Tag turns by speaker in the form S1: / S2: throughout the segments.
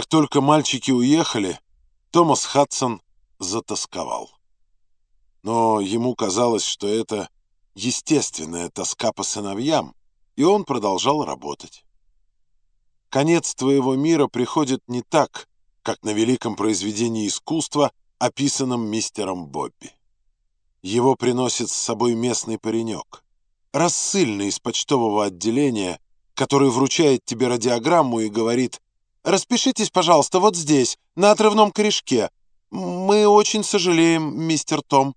S1: Как только мальчики уехали, Томас Хадсон затасковал. Но ему казалось, что это естественная тоска по сыновьям, и он продолжал работать. Конец твоего мира приходит не так, как на великом произведении искусства, описанном мистером Бобби. Его приносит с собой местный паренек, рассыльный из почтового отделения, который вручает тебе радиограмму и говорит «Распишитесь, пожалуйста, вот здесь, на отрывном корешке. Мы очень сожалеем, мистер Том».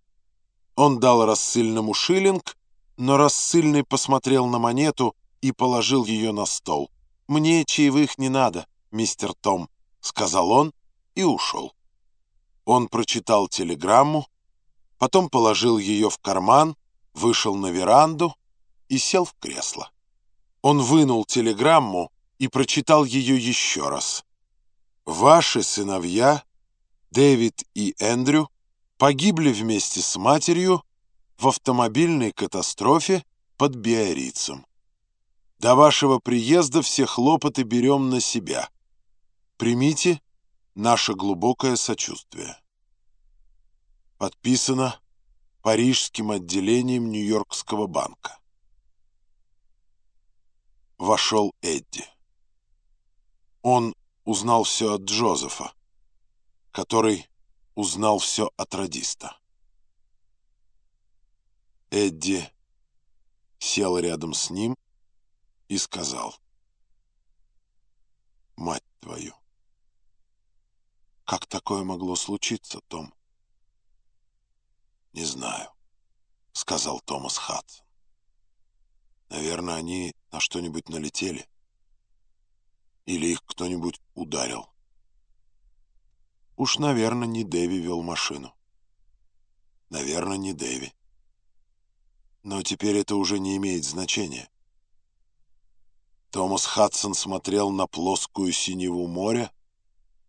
S1: Он дал рассыльному шиллинг, но рассыльный посмотрел на монету и положил ее на стол. «Мне чаевых не надо, мистер Том», — сказал он и ушел. Он прочитал телеграмму, потом положил ее в карман, вышел на веранду и сел в кресло. Он вынул телеграмму и прочитал ее еще раз. «Ваши сыновья, Дэвид и Эндрю, погибли вместе с матерью в автомобильной катастрофе под Биорицем. До вашего приезда все хлопоты берем на себя. Примите наше глубокое сочувствие. Подписано Парижским отделением Нью-Йоркского банка. Вошел Эдди. Он узнал все от Джозефа, который узнал все от радиста. Эдди сел рядом с ним и сказал. «Мать твою! Как такое могло случиться, Том?» «Не знаю», — сказал Томас Хадсон. «Наверное, они на что-нибудь налетели. Или их кто-нибудь ударил. Уж, наверное, не Дэви вел машину. Наверное, не Дэви. Но теперь это уже не имеет значения. Томас Хадсон смотрел на плоскую синеву моря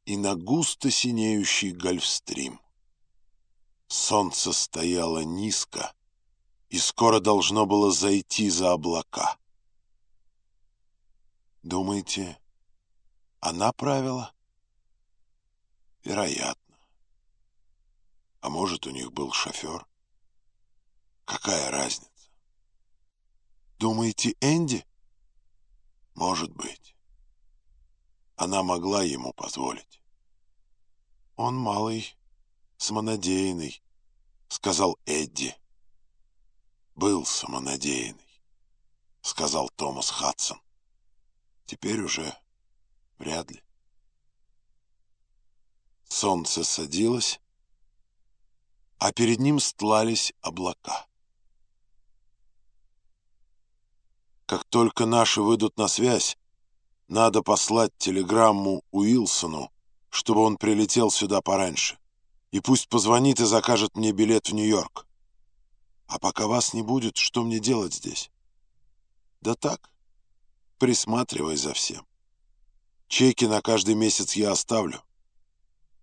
S1: и на густо синеющий гольфстрим. Солнце стояло низко и скоро должно было зайти за облака. Думаете, она правила? Вероятно. А может, у них был шофер? Какая разница? Думаете, Энди? Может быть. Она могла ему позволить. Он малый, самонадеянный, сказал Эдди. Был самонадеянный, сказал Томас Хадсон. Теперь уже вряд ли. Солнце садилось, а перед ним стлались облака. Как только наши выйдут на связь, надо послать телеграмму Уилсону, чтобы он прилетел сюда пораньше. И пусть позвонит и закажет мне билет в Нью-Йорк. А пока вас не будет, что мне делать здесь? Да так, присматривай за всем. Чеки на каждый месяц я оставлю.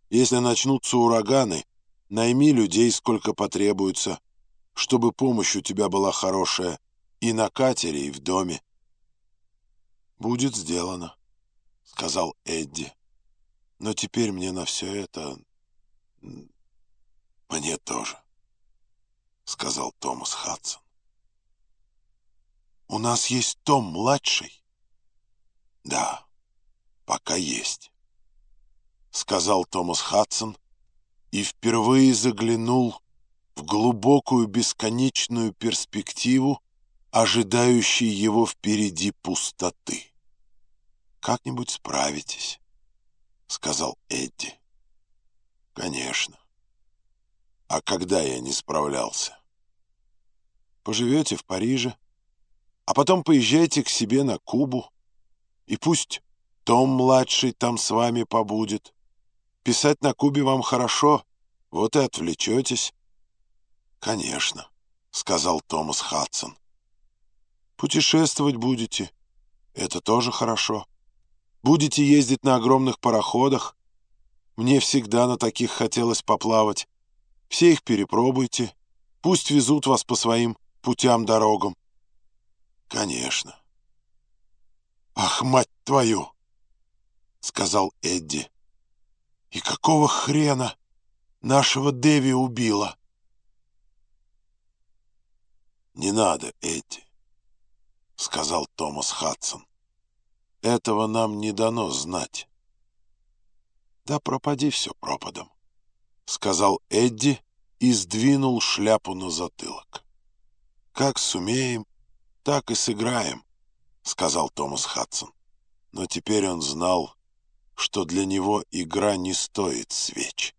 S1: Если начнутся ураганы, найми людей, сколько потребуется, чтобы помощь у тебя была хорошая и на катере, и в доме. «Будет сделано», — сказал Эдди. «Но теперь мне на все это... мне тоже», — сказал Томас Хадсон. «У нас есть Том-младший?» «Да, пока есть», — сказал Томас Хадсон и впервые заглянул в глубокую бесконечную перспективу, ожидающей его впереди пустоты. «Как-нибудь справитесь», — сказал Эдди. «Конечно. А когда я не справлялся?» «Поживете в Париже, а потом поезжайте к себе на Кубу, и пусть Том-младший там с вами побудет. Писать на Кубе вам хорошо, вот и отвлечетесь». «Конечно», — сказал Томас Хадсон. Путешествовать будете. Это тоже хорошо. Будете ездить на огромных пароходах. Мне всегда на таких хотелось поплавать. Все их перепробуйте. Пусть везут вас по своим путям-дорогам. Конечно. Ах, мать твою! Сказал Эдди. «И какого хрена нашего Дэви убила?» «Не надо, Эдди», — сказал Томас Хадсон. «Этого нам не дано знать». «Да пропади все пропадом», — сказал Эдди и сдвинул шляпу на затылок. «Как сумеем, так и сыграем», — сказал Томас Хадсон. Но теперь он знал, что для него игра не стоит свеч.